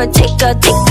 a tick a tick